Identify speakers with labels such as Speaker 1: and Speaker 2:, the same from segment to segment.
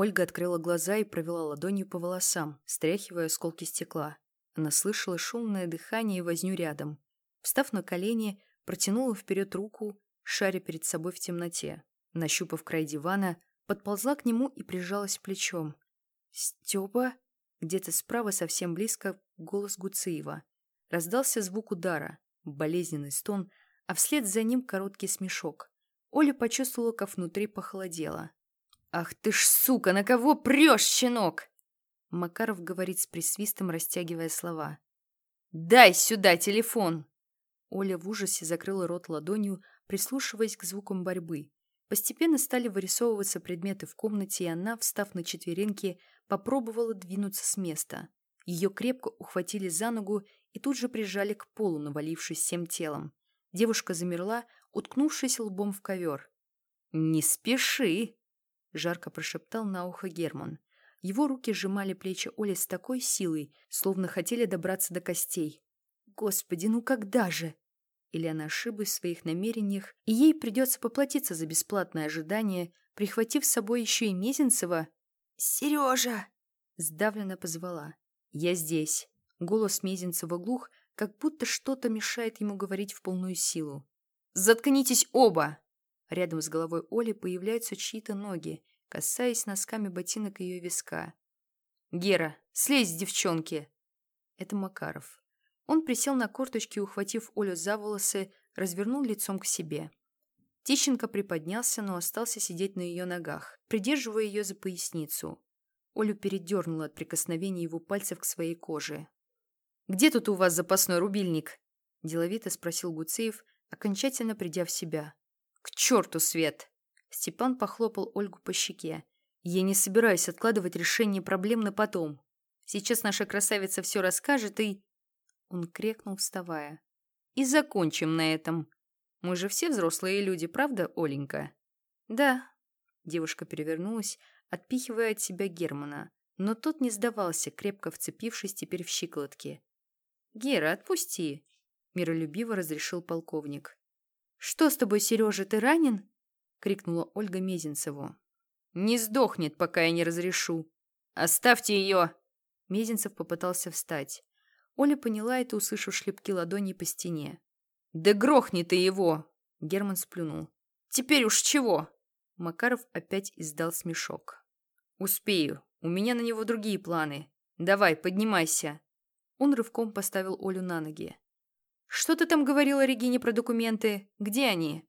Speaker 1: Ольга открыла глаза и провела ладонью по волосам, стряхивая осколки стекла. Она слышала шумное дыхание и возню рядом. Встав на колени, протянула вперед руку, шаря перед собой в темноте. Нащупав край дивана, подползла к нему и прижалась плечом. «Степа?» Где-то справа, совсем близко, голос Гуциева. Раздался звук удара, болезненный стон, а вслед за ним короткий смешок. Оля почувствовала, как внутри похолодело. «Ах ты ж сука, на кого прешь, щенок?» Макаров говорит с присвистом, растягивая слова. «Дай сюда телефон!» Оля в ужасе закрыла рот ладонью, прислушиваясь к звукам борьбы. Постепенно стали вырисовываться предметы в комнате, и она, встав на четвереньки, попробовала двинуться с места. Ее крепко ухватили за ногу и тут же прижали к полу, навалившись всем телом. Девушка замерла, уткнувшись лбом в ковер. «Не спеши!» — жарко прошептал на ухо Герман. Его руки сжимали плечи Оли с такой силой, словно хотели добраться до костей. «Господи, ну когда же?» Или она ошиблась в своих намерениях, и ей придется поплатиться за бесплатное ожидание, прихватив с собой еще и Мезенцева? «Сережа!» — сдавленно позвала. «Я здесь». Голос Мезенцева глух, как будто что-то мешает ему говорить в полную силу. «Заткнитесь оба!» Рядом с головой Оли появляются чьи-то ноги, касаясь носками ботинок ее виска. «Гера, слезь, девчонки!» Это Макаров. Он присел на корточки, ухватив Олю за волосы, развернул лицом к себе. Тищенко приподнялся, но остался сидеть на ее ногах, придерживая ее за поясницу. Олю передернула от прикосновения его пальцев к своей коже. «Где тут у вас запасной рубильник?» – деловито спросил Гуцеев, окончательно придя в себя. «К черту, Свет!» Степан похлопал Ольгу по щеке. «Я не собираюсь откладывать решение проблем на потом. Сейчас наша красавица все расскажет и...» Он крикнул, вставая. «И закончим на этом. Мы же все взрослые люди, правда, Оленька?» «Да». Девушка перевернулась, отпихивая от себя Германа, но тот не сдавался, крепко вцепившись теперь в щиколотки. «Гера, отпусти!» — миролюбиво разрешил полковник. «Что с тобой, Сережа, ты ранен?» — крикнула Ольга Мезенцеву. «Не сдохнет, пока я не разрешу. Оставьте ее!» Мезенцев попытался встать. Оля поняла это, услышав шлепки ладоней по стене. «Да грохни ты его!» Герман сплюнул. «Теперь уж чего?» Макаров опять издал смешок. «Успею. У меня на него другие планы. Давай, поднимайся!» Он рывком поставил Олю на ноги. «Что ты там говорила Регине про документы? Где они?»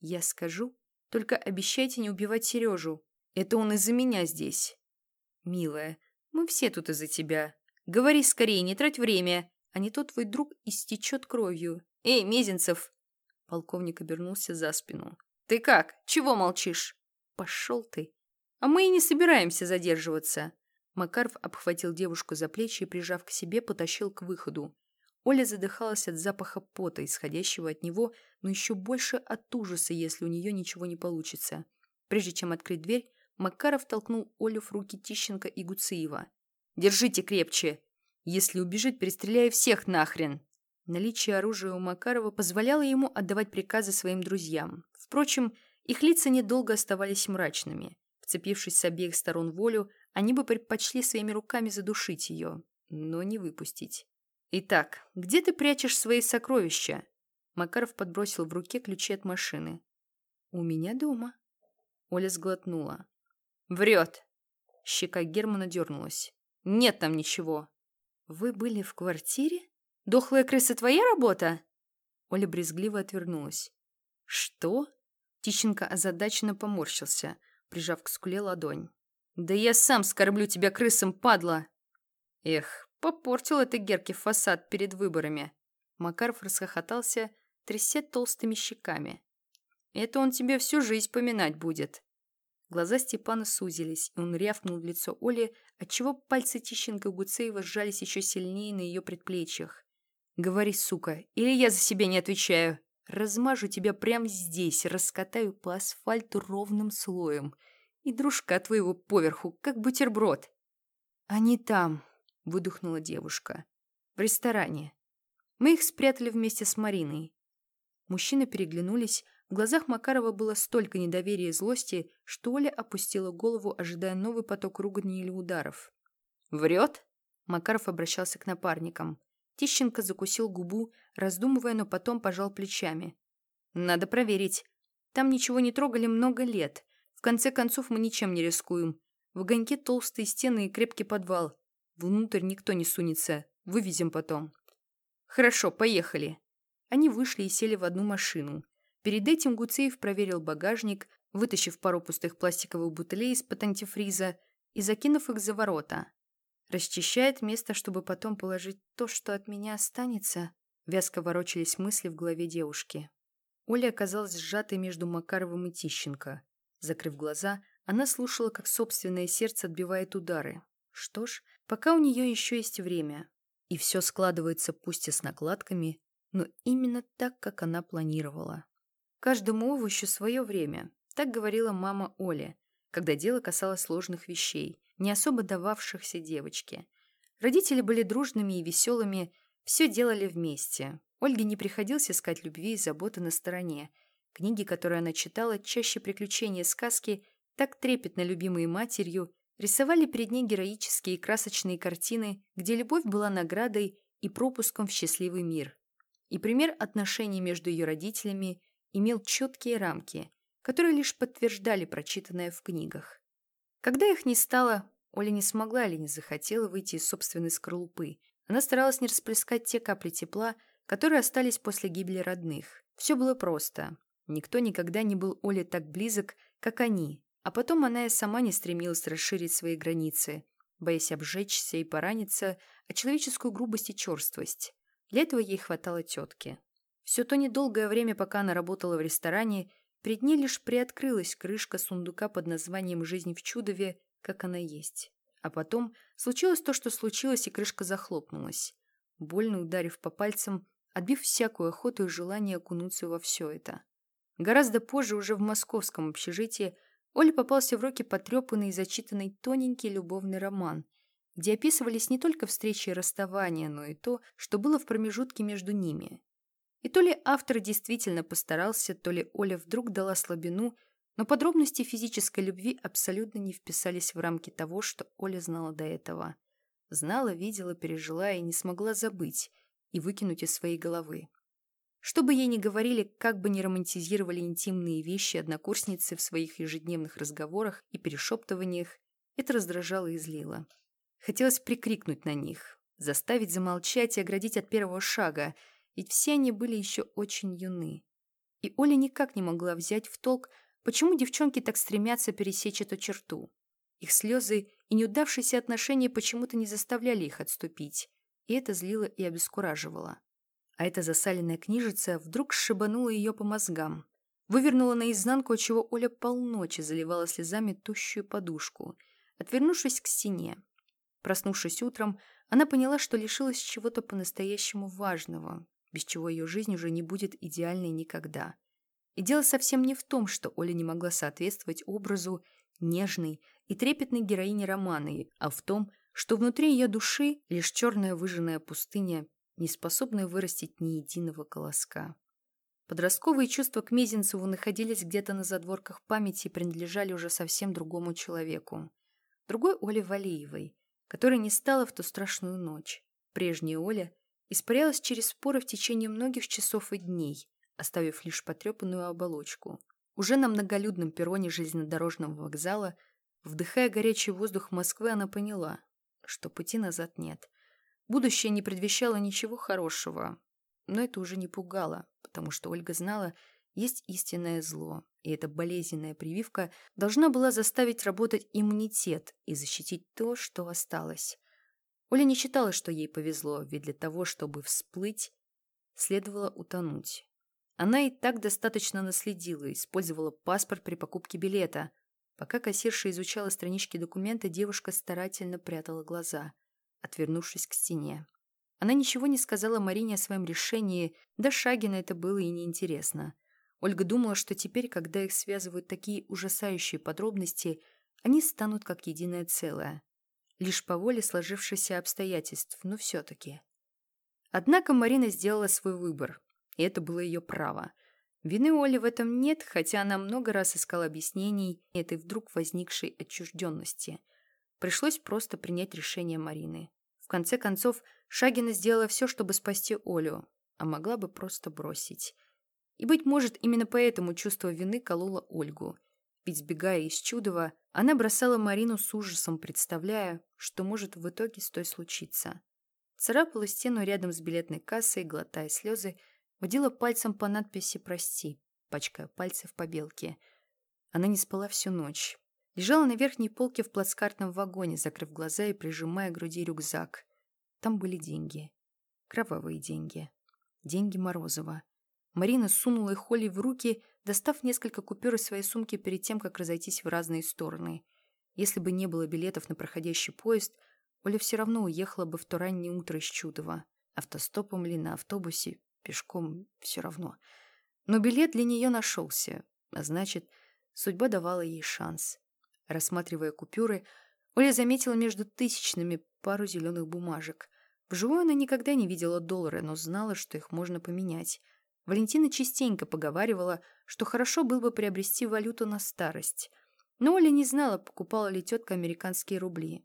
Speaker 1: «Я скажу. Только обещайте не убивать Сережу. Это он из-за меня здесь». «Милая, мы все тут из-за тебя. Говори скорее, не трать время, а не то твой друг истечет кровью. Эй, Мезенцев!» Полковник обернулся за спину. «Ты как? Чего молчишь?» «Пошел ты!» «А мы и не собираемся задерживаться!» Макаров обхватил девушку за плечи и, прижав к себе, потащил к выходу. Оля задыхалась от запаха пота, исходящего от него, но еще больше от ужаса, если у нее ничего не получится. Прежде чем открыть дверь, Макаров толкнул Олю в руки Тищенко и Гуциева. «Держите крепче! Если убежит, перестреляю всех нахрен!» Наличие оружия у Макарова позволяло ему отдавать приказы своим друзьям. Впрочем, их лица недолго оставались мрачными. Вцепившись с обеих сторон волю, они бы предпочли своими руками задушить ее, но не выпустить. «Итак, где ты прячешь свои сокровища?» Макаров подбросил в руке ключи от машины. «У меня дома». Оля сглотнула. «Врет!» Щека Германа дернулась. «Нет там ничего». «Вы были в квартире? Дохлая крыса твоя работа?» Оля брезгливо отвернулась. «Что?» Тищенко озадаченно поморщился, прижав к скуле ладонь. «Да я сам скорблю тебя крысом, падла!» Эх, Попортил это Герке фасад перед выборами. Макаров расхохотался, тряся толстыми щеками. Это он тебе всю жизнь поминать будет. Глаза Степана сузились, и он рявкнул в лицо Оли, отчего пальцы Тищенко Гуцеева сжались еще сильнее на ее предплечьях. «Говори, сука, или я за себя не отвечаю. Размажу тебя прямо здесь, раскатаю по асфальту ровным слоем. И дружка твоего поверху, как бутерброд». «Они там», — выдохнула девушка. «В ресторане. Мы их спрятали вместе с Мариной». Мужчины переглянулись, В глазах Макарова было столько недоверия и злости, что Оля опустила голову, ожидая новый поток ругани или ударов. «Врет?» Макаров обращался к напарникам. Тищенко закусил губу, раздумывая, но потом пожал плечами. «Надо проверить. Там ничего не трогали много лет. В конце концов, мы ничем не рискуем. В огоньке толстые стены и крепкий подвал. Внутрь никто не сунется. Вывезем потом». «Хорошо, поехали». Они вышли и сели в одну машину. Перед этим Гуцеев проверил багажник, вытащив пару пустых пластиковых бутылей из-под антифриза и закинув их за ворота. Расчищает место, чтобы потом положить то, что от меня останется. Вязко ворочались мысли в голове девушки. Оля оказалась сжатой между Макаровым и Тищенко. Закрыв глаза, она слушала, как собственное сердце отбивает удары. Что ж, пока у нее еще есть время. И все складывается пусть и с накладками, но именно так, как она планировала. Каждому овощу свое время, так говорила мама Оля, когда дело касалось сложных вещей, не особо дававшихся девочке. Родители были дружными и веселыми, все делали вместе. Ольге не приходилось искать любви и заботы на стороне. Книги, которые она читала, чаще приключения сказки, так трепетно любимые матерью, рисовали перед ней героические и красочные картины, где любовь была наградой и пропуском в счастливый мир. И пример отношений между ее родителями имел четкие рамки, которые лишь подтверждали прочитанное в книгах. Когда их не стало, Оля не смогла или не захотела выйти из собственной скорлупы. Она старалась не расплескать те капли тепла, которые остались после гибели родных. Все было просто. Никто никогда не был Оле так близок, как они. А потом она и сама не стремилась расширить свои границы, боясь обжечься и пораниться, а человеческую грубость и черствость. Для этого ей хватало тетки. Все то недолгое время, пока она работала в ресторане, перед ней лишь приоткрылась крышка сундука под названием «Жизнь в Чудове», как она есть. А потом случилось то, что случилось, и крышка захлопнулась, больно ударив по пальцам, отбив всякую охоту и желание окунуться во все это. Гораздо позже, уже в московском общежитии, Оле попался в руки потрепанный и зачитанный тоненький любовный роман – где описывались не только встречи и расставания, но и то, что было в промежутке между ними. И то ли автор действительно постарался, то ли Оля вдруг дала слабину, но подробности физической любви абсолютно не вписались в рамки того, что Оля знала до этого. Знала, видела, пережила и не смогла забыть и выкинуть из своей головы. Что бы ей ни говорили, как бы ни романтизировали интимные вещи однокурсницы в своих ежедневных разговорах и перешептываниях, это раздражало и злило. Хотелось прикрикнуть на них, заставить замолчать и оградить от первого шага, ведь все они были еще очень юны. И Оля никак не могла взять в толк, почему девчонки так стремятся пересечь эту черту. Их слезы и неудавшиеся отношения почему-то не заставляли их отступить, и это злило и обескураживало. А эта засаленная книжица вдруг сшибанула ее по мозгам, вывернула наизнанку, отчего Оля полночи заливала слезами тущую подушку, отвернувшись к стене. Проснувшись утром, она поняла, что лишилась чего-то по-настоящему важного, без чего ее жизнь уже не будет идеальной никогда. И дело совсем не в том, что Оля не могла соответствовать образу нежной и трепетной героини романа, а в том, что внутри ее души лишь черная выжженная пустыня, не способная вырастить ни единого колоска. Подростковые чувства к Мезенцеву находились где-то на задворках памяти и принадлежали уже совсем другому человеку. Другой Оле Валиевой, которой не стало в ту страшную ночь. Прежняя Оля испарялась через споры в течение многих часов и дней, оставив лишь потрепанную оболочку. Уже на многолюдном перроне железнодорожного вокзала, вдыхая горячий воздух Москвы, она поняла, что пути назад нет. Будущее не предвещало ничего хорошего, но это уже не пугало, потому что Ольга знала, есть истинное зло, и эта болезненная прививка должна была заставить работать иммунитет и защитить то, что осталось. Оля не считала, что ей повезло, ведь для того, чтобы всплыть, следовало утонуть. Она и так достаточно наследила, использовала паспорт при покупке билета. Пока кассирша изучала странички документа, девушка старательно прятала глаза, отвернувшись к стене. Она ничего не сказала Марине о своем решении, да Шагина это было и неинтересно. Ольга думала, что теперь, когда их связывают такие ужасающие подробности, они станут как единое целое. Лишь по воле сложившихся обстоятельств, но все-таки. Однако Марина сделала свой выбор, и это было ее право. Вины Оли в этом нет, хотя она много раз искала объяснений этой вдруг возникшей отчужденности. Пришлось просто принять решение Марины. В конце концов, Шагина сделала все, чтобы спасти Олю, а могла бы просто бросить. И, быть может, именно поэтому чувство вины кололо Ольгу. Ведь, сбегая из Чудова, она бросала Марину с ужасом, представляя, что может в итоге с той случиться. Царапала стену рядом с билетной кассой, глотая слезы, водила пальцем по надписи «Прости», пачкая пальцы в побелке. Она не спала всю ночь. Лежала на верхней полке в плацкартном вагоне, закрыв глаза и прижимая к груди рюкзак. Там были деньги. Кровавые деньги. Деньги Морозова. Марина сунула их Оле в руки, достав несколько купюр из своей сумки перед тем, как разойтись в разные стороны. Если бы не было билетов на проходящий поезд, Оля все равно уехала бы в то раннее утро из Чудова. Автостопом ли на автобусе, пешком, все равно. Но билет для нее нашелся, а значит, судьба давала ей шанс. Рассматривая купюры, Оля заметила между тысячными пару зеленых бумажек. Вживую она никогда не видела доллары, но знала, что их можно поменять. Валентина частенько поговаривала, что хорошо было бы приобрести валюту на старость. Но Оля не знала, покупала ли тетка американские рубли.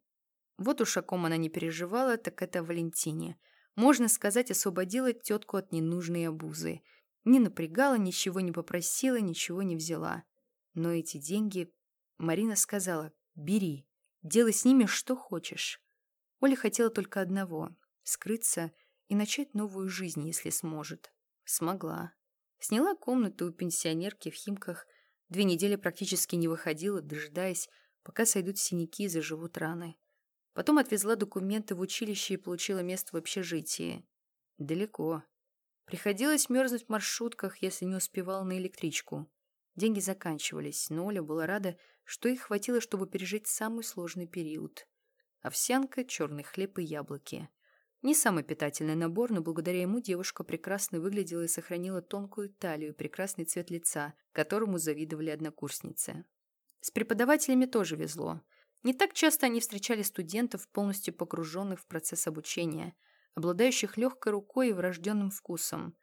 Speaker 1: Вот уж о ком она не переживала, так это Валентине. Можно сказать, освободила тетку от ненужной обузы. Не напрягала, ничего не попросила, ничего не взяла. Но эти деньги... Марина сказала, бери, делай с ними что хочешь. Оля хотела только одного — скрыться и начать новую жизнь, если сможет. Смогла. Сняла комнату у пенсионерки в Химках, две недели практически не выходила, дожидаясь, пока сойдут синяки и заживут раны. Потом отвезла документы в училище и получила место в общежитии. Далеко. Приходилось мерзнуть в маршрутках, если не успевала на электричку. Деньги заканчивались, но Оля была рада, что их хватило, чтобы пережить самый сложный период. Овсянка, черный хлеб и яблоки. Не самый питательный набор, но благодаря ему девушка прекрасно выглядела и сохранила тонкую талию и прекрасный цвет лица, которому завидовали однокурсницы. С преподавателями тоже везло. Не так часто они встречали студентов, полностью погруженных в процесс обучения, обладающих легкой рукой и врожденным вкусом.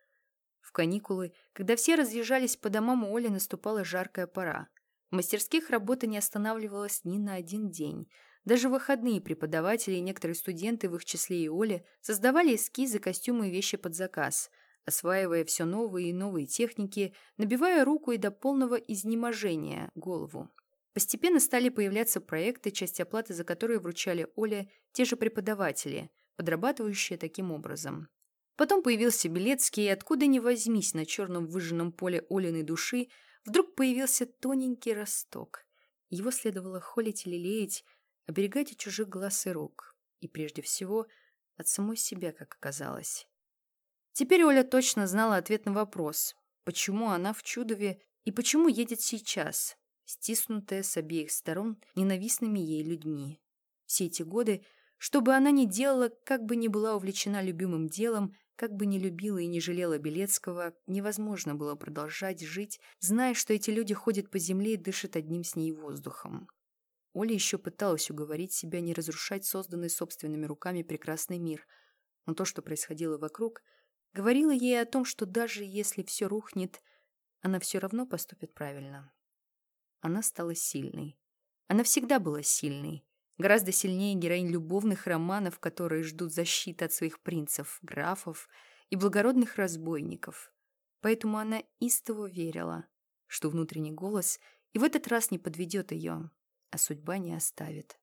Speaker 1: В каникулы, когда все разъезжались по домам, у Оли наступала жаркая пора. В мастерских работа не останавливалась ни на один день – даже выходные преподаватели и некоторые студенты, в их числе и Оля, создавали эскизы, костюмы и вещи под заказ, осваивая все новые и новые техники, набивая руку и до полного изнеможения голову. Постепенно стали появляться проекты, часть оплаты за которые вручали Оле те же преподаватели, подрабатывающие таким образом. Потом появился Белецкий, и откуда ни возьмись на черном выжженном поле Олиной души, вдруг появился тоненький росток. Его следовало холить или лелеять, оберегать от чужих глаз и рук, и прежде всего от самой себя, как оказалось. Теперь Оля точно знала ответ на вопрос, почему она в Чудове и почему едет сейчас, стиснутая с обеих сторон ненавистными ей людьми. Все эти годы, что бы она ни делала, как бы ни была увлечена любимым делом, как бы ни любила и не жалела Белецкого, невозможно было продолжать жить, зная, что эти люди ходят по земле и дышат одним с ней воздухом. Оля еще пыталась уговорить себя не разрушать созданный собственными руками прекрасный мир, но то, что происходило вокруг, говорило ей о том, что даже если все рухнет, она все равно поступит правильно. Она стала сильной. Она всегда была сильной, гораздо сильнее героинь любовных романов, которые ждут защиты от своих принцев, графов и благородных разбойников. Поэтому она истово верила, что внутренний голос и в этот раз не подведет ее, а судьба не оставит.